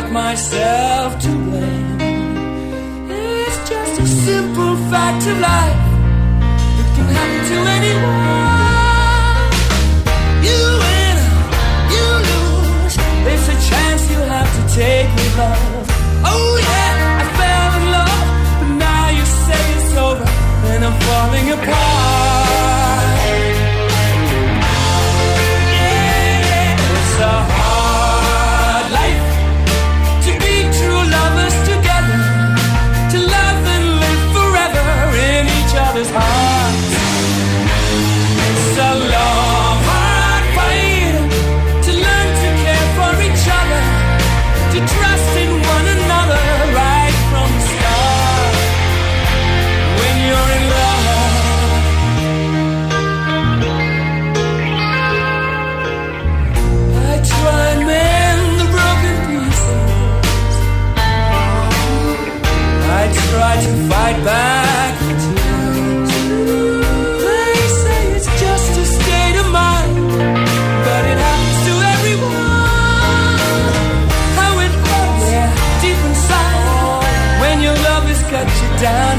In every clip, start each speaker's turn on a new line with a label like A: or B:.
A: not myself to blame. It's just a simple fact of life. It can happen to anyone. You win, you lose. It's a chance you have to take with love. Oh yeah, I fell in love, but now you say it's over, and I'm falling apart. I try to fight back. They say it's just a state of mind, but it happens to everyone. How it hurts deep inside when your love has cut you down.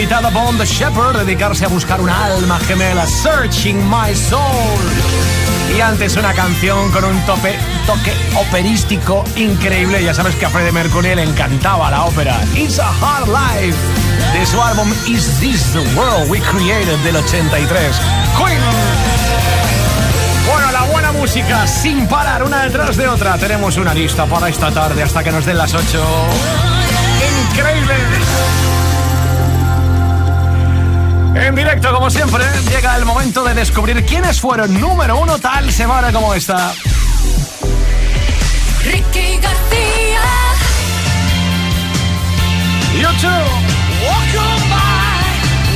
B: Invitada Bond Shepard, dedicarse a buscar una alma gemela, Searching My Soul. Y antes una canción con un tope, toque operístico increíble. Ya sabes que a Freddie Mercury le encantaba la ópera. It's a Hard Life, de su álbum Is This the World We Created del 83. Queen. Bueno, la buena música sin parar una detrás de otra. Tenemos una lista para esta tarde hasta que nos den las 8. Como siempre, llega el momento de descubrir quiénes fueron número uno tal semana como esta.
C: Ricky García.
B: YouTube.
A: Walk on by,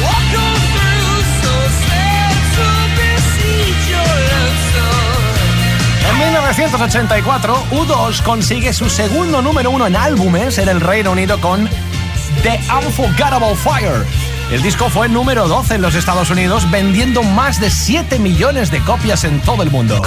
A: walk on through, so sad to besiege your love
B: En 1984, U2 consigue su segundo número uno en álbumes en el Reino Unido con The Unforgettable Fire. El disco fue número 12 en los Estados Unidos, vendiendo más de 7 millones de copias en todo el mundo.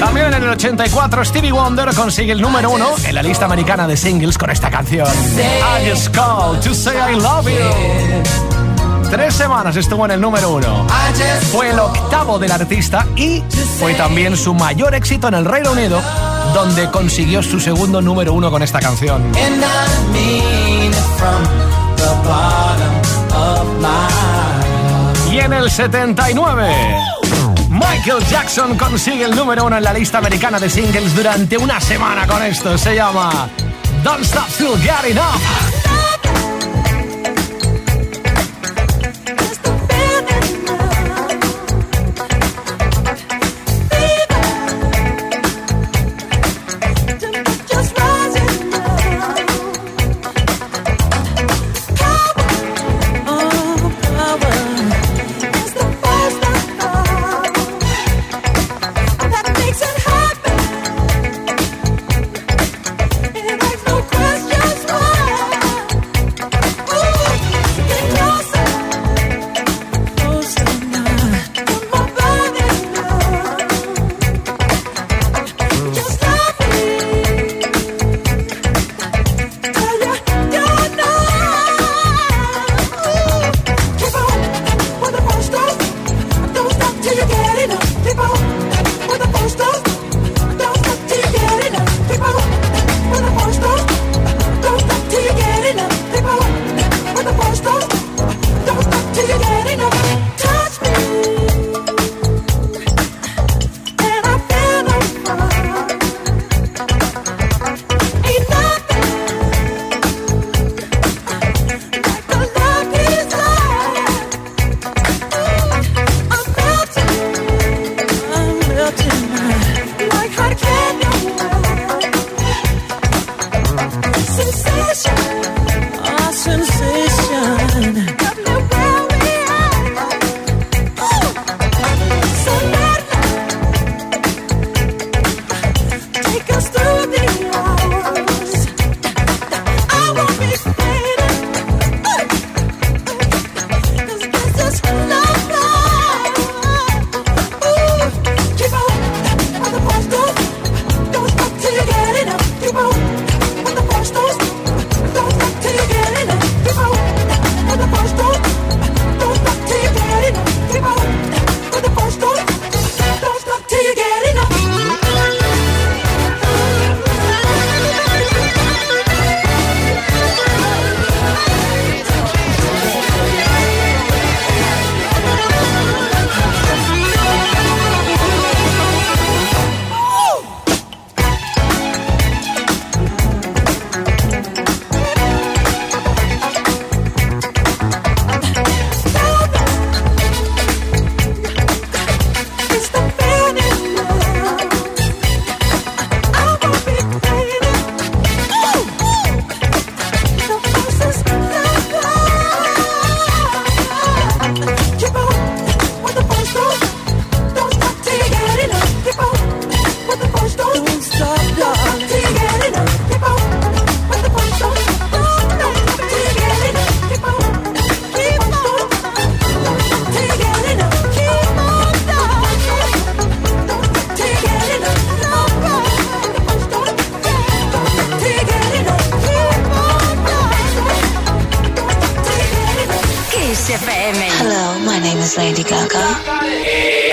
B: También en el 84, Stevie Wonder consigue el número uno en la lista americana de singles con esta canción. I just called to say I love you. Tres semanas estuvo en el número uno. Fue el octavo del artista y fue también su mayor éxito en el Reino Unido, donde consiguió su segundo número uno con esta canción. Y en el 79, Michael Jackson consigue el número uno en la lista americana de singles durante una semana con esto. Se llama Don't Stop Till Get Enough.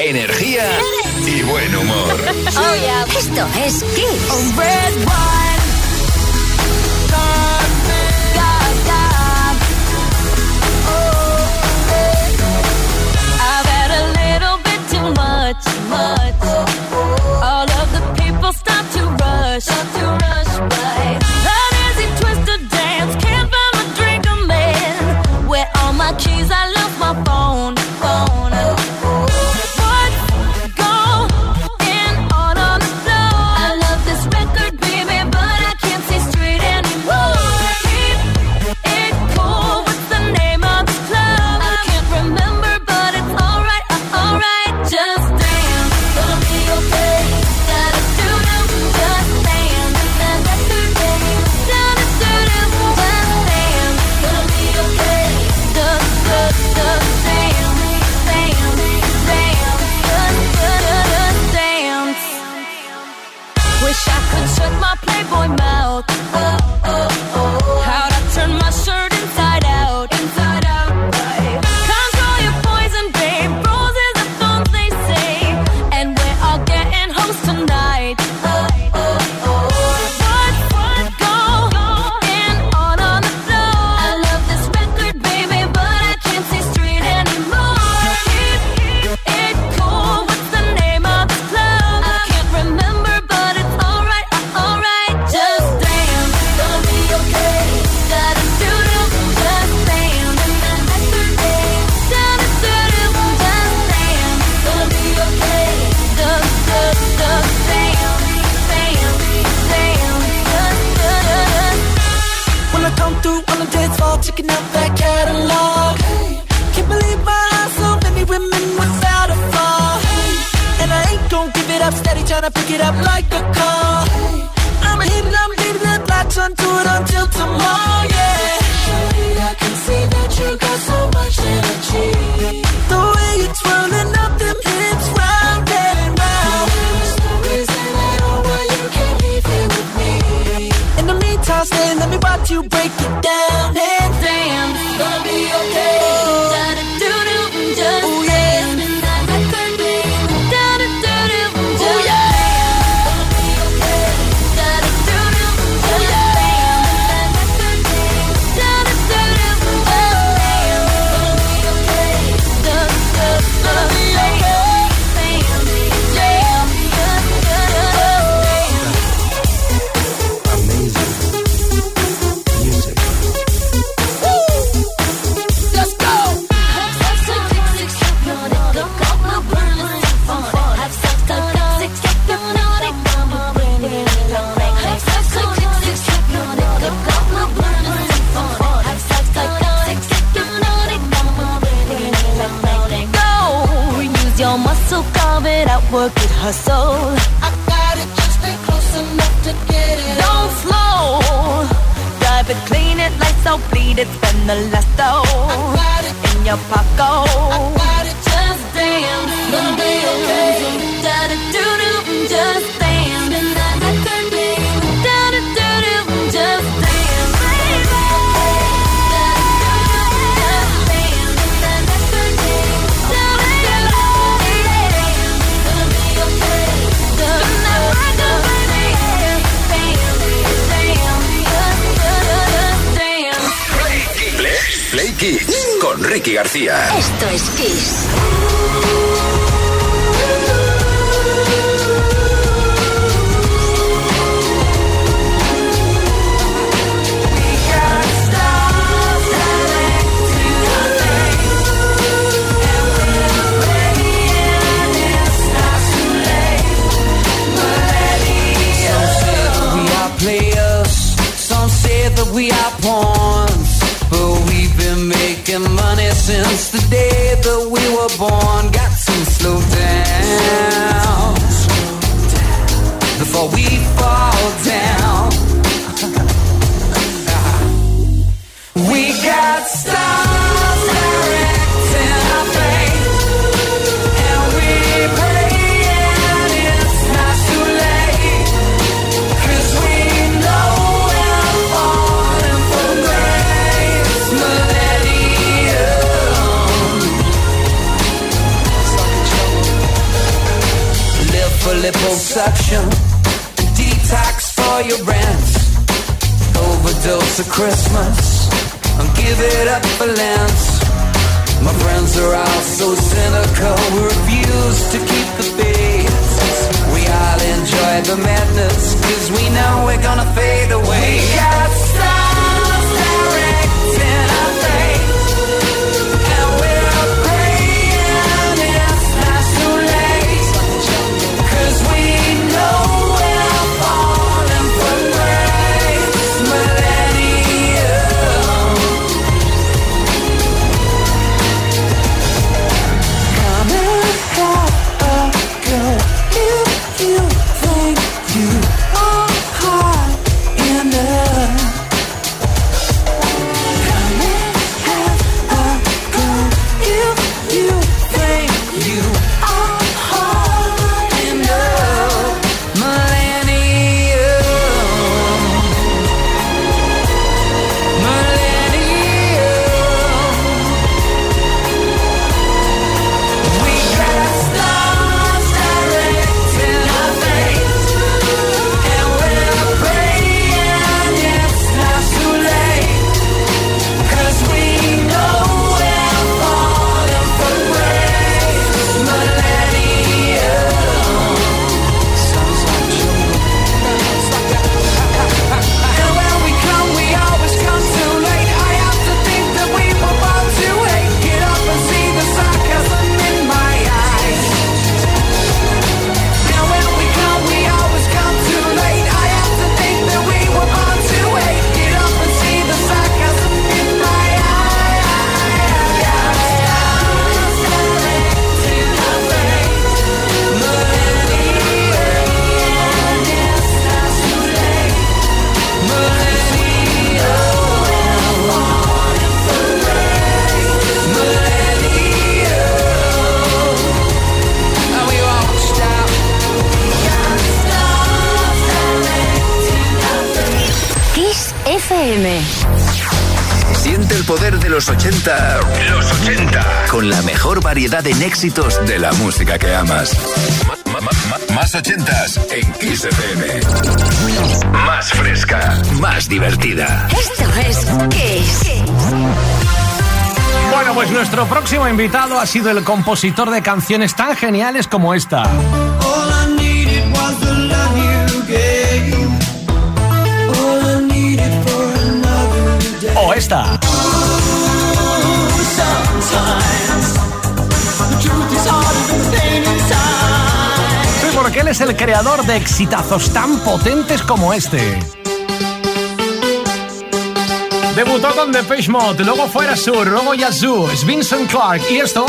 D: energía y buen humor.
E: Oh, yeah. Esto es Kiss.
F: Red Much, much. All of the people start to rush. Start to work it, hustle.
A: I got it, just ain't close enough to get it.
F: Don't slow. Drive it, clean it, lights out, bleed it, spend the last
A: though.
F: In your pocket.
A: I got it,
F: just damn.
A: Don't be
D: a con Ricky García.
E: Esto es Kiss.
G: we are born since the day that we were born. Got to slow down before we fall down. we got. for Christmas. I'm giving up for Lance. My friends are all so cynical. We refuse to keep the faith. We all enjoy the madness, cause we know we're gonna fade away.
D: Yes! en éxitos de la música que amas. Más ochentas en Kiss Más fresca, más divertida.
E: Esto es Kiss.
B: Bueno, pues nuestro próximo invitado ha sido el compositor de canciones tan geniales como esta. O esta. es el creador de exitazos tan potentes como este. Debutó con Depeche Mod, luego fue Sur, luego Yazoo, es Vincent Clark y esto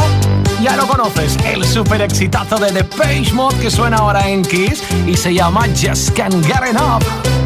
B: ya lo conoces, el super exitazo de Depeche Mod que suena ahora en Kiss y se llama Just Can't Get Enough.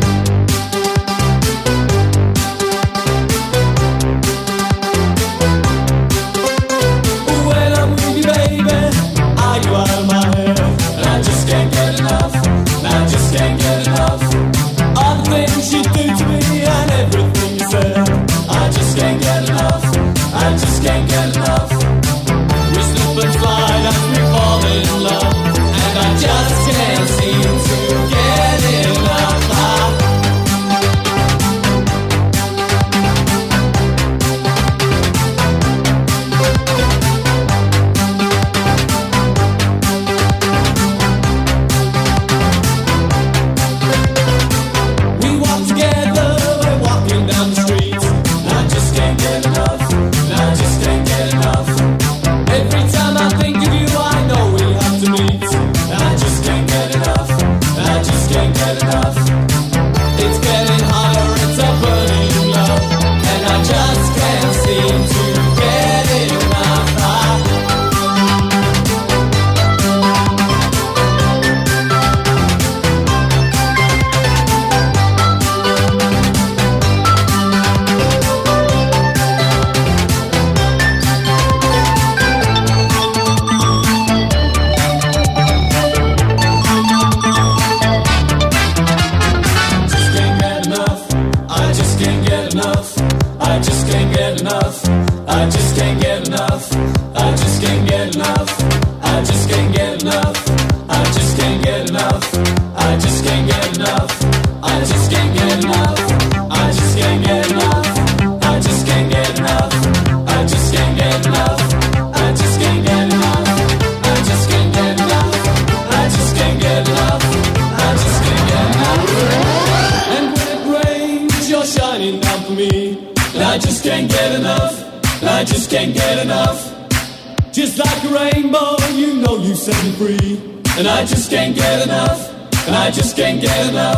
A: I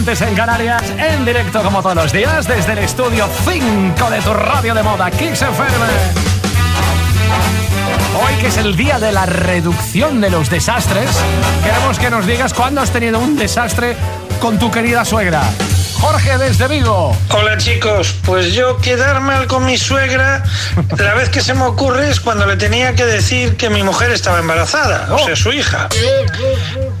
B: antes en Canarias, en directo como todos los días, desde el estudio 5 de tu radio de moda, Kicks FM. Hoy que es el día de la reducción de los desastres, queremos que nos digas cuándo has tenido un desastre con tu querida suegra. Jorge desde Vigo.
H: Hola chicos, pues yo quedar mal con mi suegra, la vez que se me ocurre es cuando le tenía que decir que mi mujer estaba embarazada, o sea, su hija.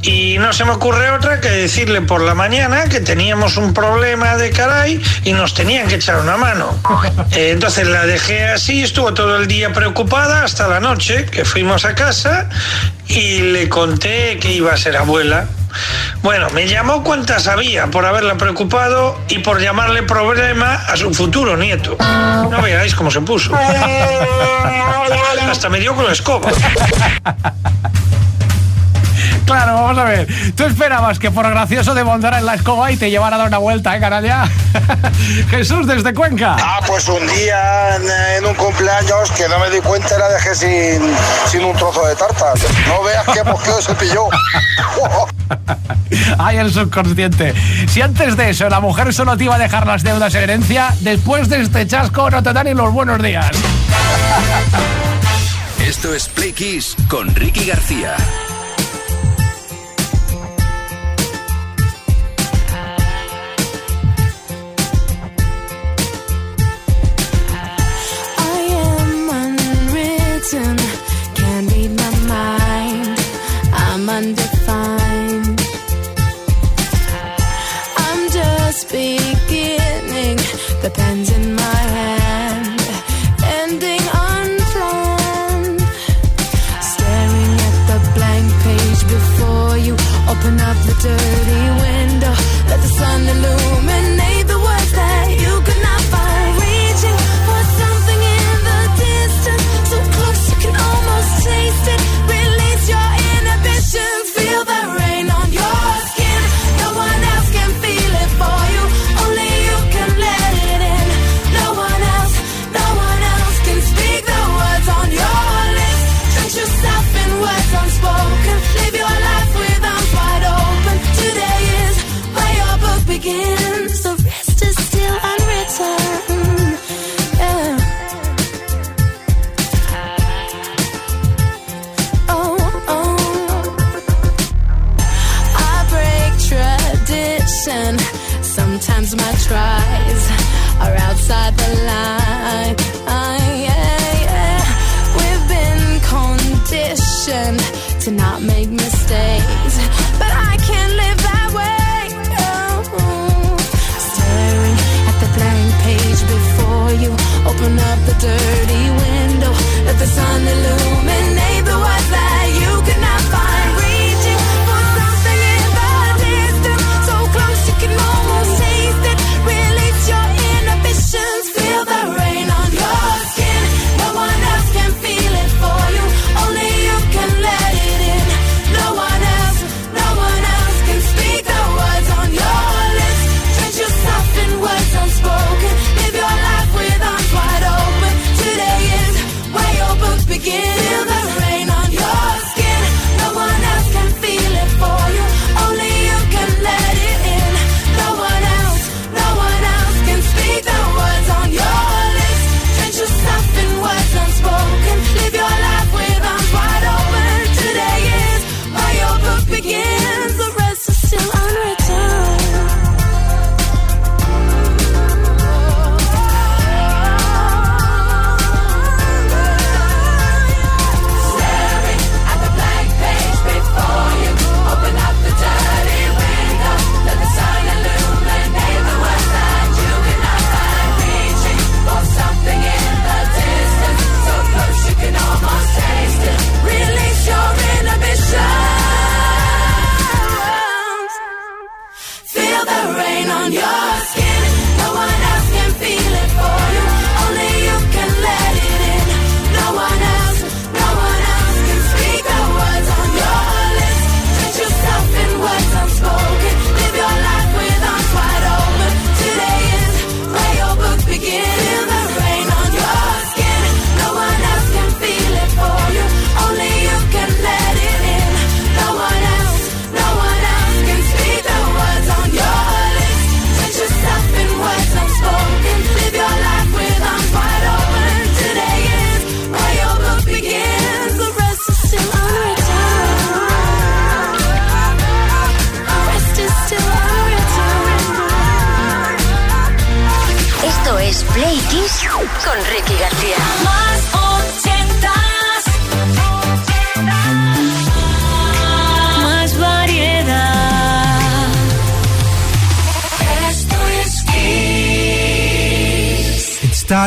H: Y no se me ocurre otra que decirle por la mañana que teníamos un problema de caray y nos tenían que echar una mano. Eh, entonces la dejé así, estuvo todo el día preocupada hasta la noche, que fuimos a casa y le conté que iba a ser abuela. Bueno, me llamó cuantas había por haberla preocupado y por llamarle problema a su futuro nieto. No veáis cómo se puso. Hasta me dio con la escoba.
B: Claro, vamos a ver. Tú esperabas que por gracioso te montara en la escoba y te llevara a dar una vuelta, ¿eh, canalla? Jesús, desde Cuenca.
I: Ah, pues un día en, en un cumpleaños que no me di cuenta la dejé sin, sin un trozo de tarta. No veas qué mosqueo se pilló.
B: Ay, el subconsciente. Si antes de eso la mujer solo te iba a dejar las deudas en herencia, después de este chasco no te dan ni los buenos días.
F: Esto es Play Kiss con Ricky García.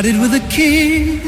J: started with a
K: key.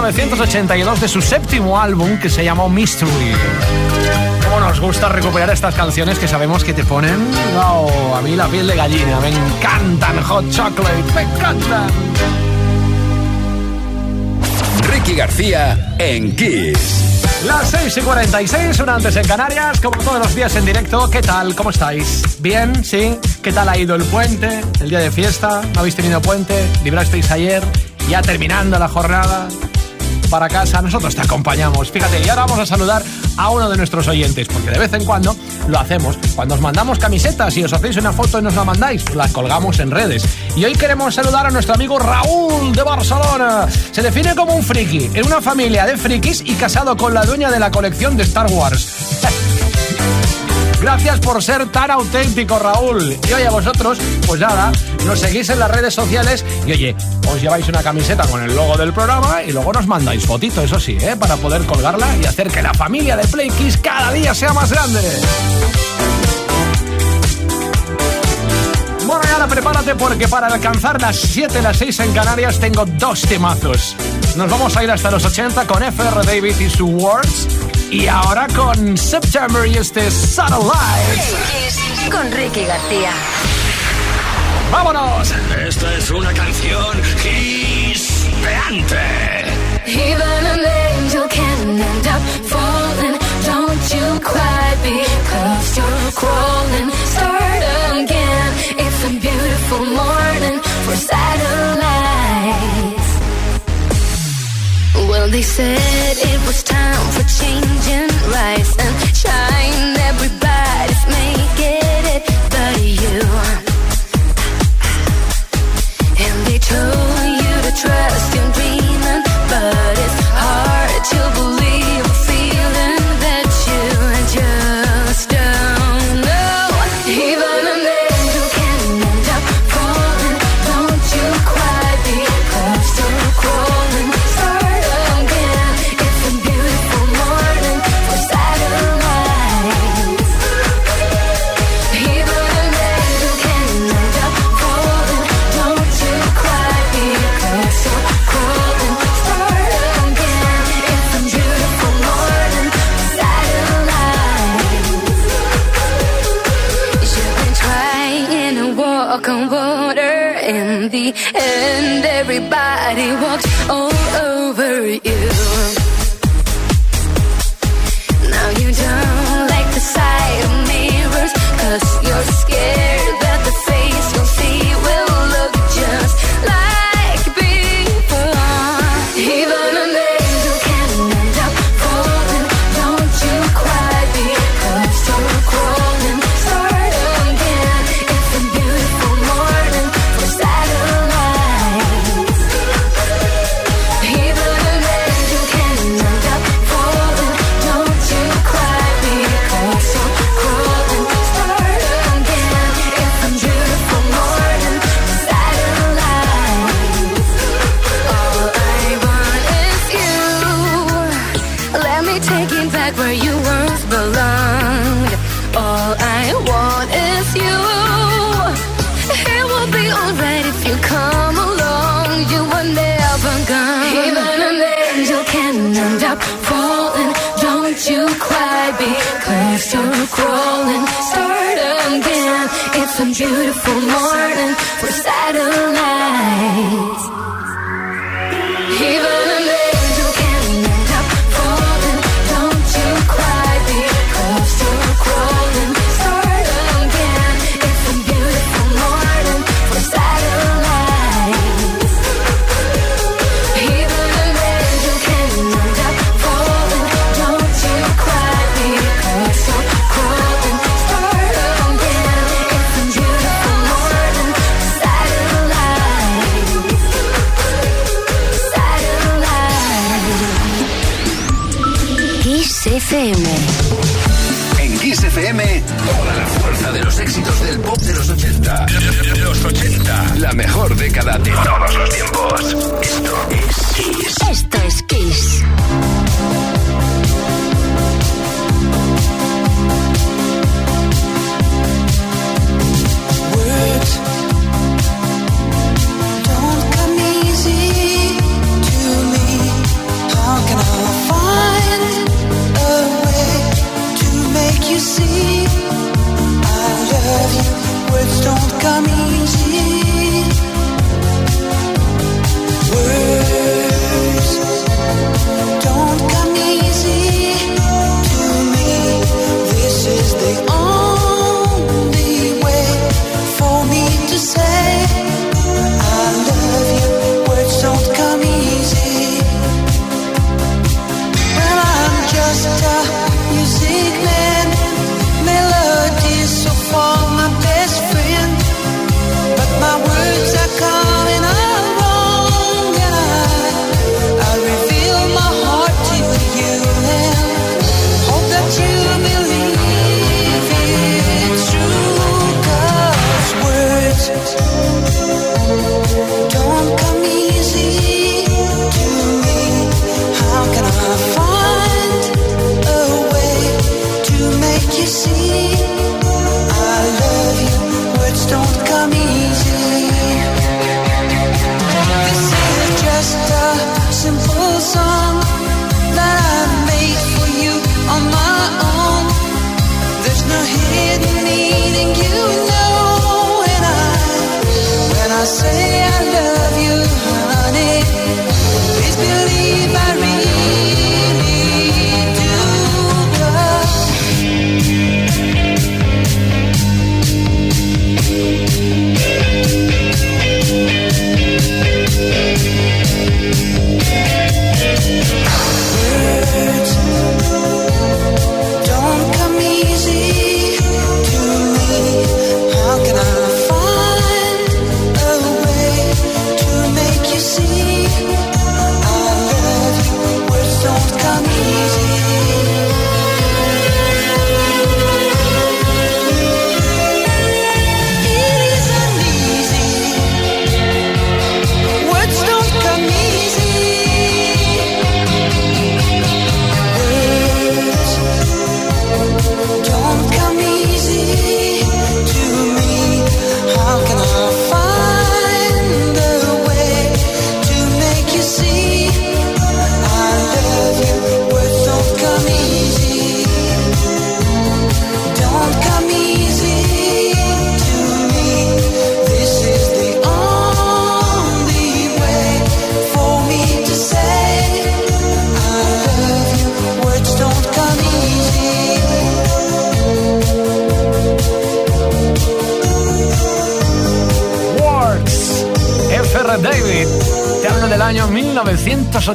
K: 1982 de su séptimo álbum que se llamó Mystery. ¿Cómo nos gusta recuperar estas canciones que sabemos que te ponen? ¡Wow! A mí la piel de gallina, me encantan Hot Chocolate, me encantan.
L: Ricky García en Kiss.
K: Las 6 y 46, una antes en Canarias, como todos los días en directo. ¿Qué tal? ¿Cómo estáis? ¿Bien? ¿Sí? ¿Qué tal ha ido el puente? ¿El día de fiesta? ¿No habéis tenido puente? ¿Librasteis ayer? ¿Ya terminando la jornada? para casa, nosotros te acompañamos. Fíjate, y ahora vamos a saludar a uno de nuestros oyentes, porque de vez en cuando lo hacemos. Cuando os mandamos camisetas y os hacéis una foto y nos la mandáis, la colgamos en redes. Y hoy queremos saludar a nuestro amigo Raúl de Barcelona. Se define como un friki, en una familia de frikis y casado con la dueña de la colección de Star Wars.
B: Pues gracias por ser tan auténtico, Raúl. Y oye, vosotros, pues nada, nos seguís en las redes sociales y oye, os lleváis una camiseta con el logo del programa y luego nos mandáis fotito, eso sí, ¿eh? para poder colgarla y hacer que la familia de Play cada día sea más grande. Bueno, y ahora prepárate porque para alcanzar las 7, las 6 en Canarias tengo dos temazos. Nos vamos a ir hasta los 80 con FR David y su Words. Y ahora con September y este Satellite.
E: Con Ricky García.
B: ¡Vámonos!
D: Esta es una canción hispeante.
F: Even an angel can end up falling. Don't you cry because you're crawling. Start again. It's a beautiful morning for satellite. Well, they said it was time for change and rise and shine. Everybody's making it but you. beautiful morning.
D: mejor década de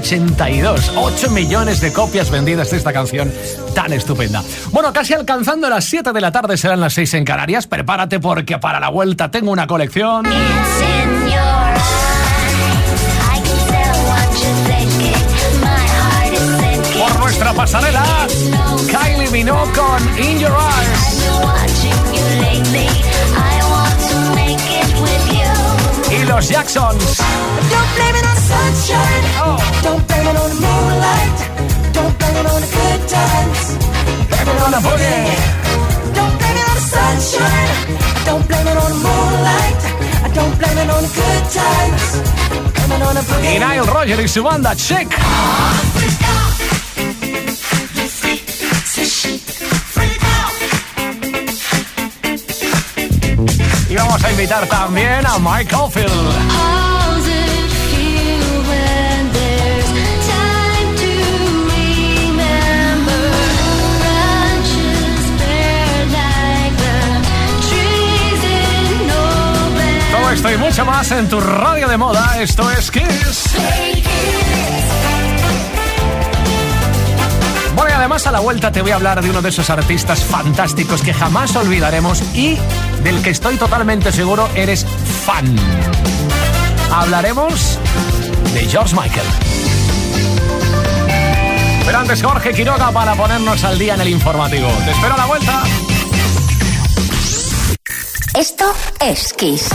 B: 1982. 8 millones de copias vendidas de esta canción tan estupenda. Bueno, casi alcanzando las 7 de la tarde serán las 6 en Canarias. Prepárate porque para la vuelta tengo una colección. Por nuestra pasarela, Kylie Minogue con In Your Eyes. Y los Jacksons.
M: Don't blame it on the sunshine.
B: Oh.
M: Don't blame it on the moonlight. Don't blame it on the good times.
B: Blame it on the boogie.
M: Don't blame it on the sunshine. Don't blame it on the moonlight. Don't blame it on the good times. Blame it on the boogie.
B: Y Nile Roger y su banda Check. Y vamos a invitar también a Mike Oldfield. Esto y mucho más en tu radio de moda. Esto es Kiss. Bueno, y además a la vuelta te voy a hablar de uno de esos artistas fantásticos que jamás olvidaremos y del que estoy totalmente seguro eres fan. Hablaremos de George Michael. Pero antes Jorge Quiroga para ponernos al día en el informativo. Te espero a la vuelta.
E: Esto es Kiss.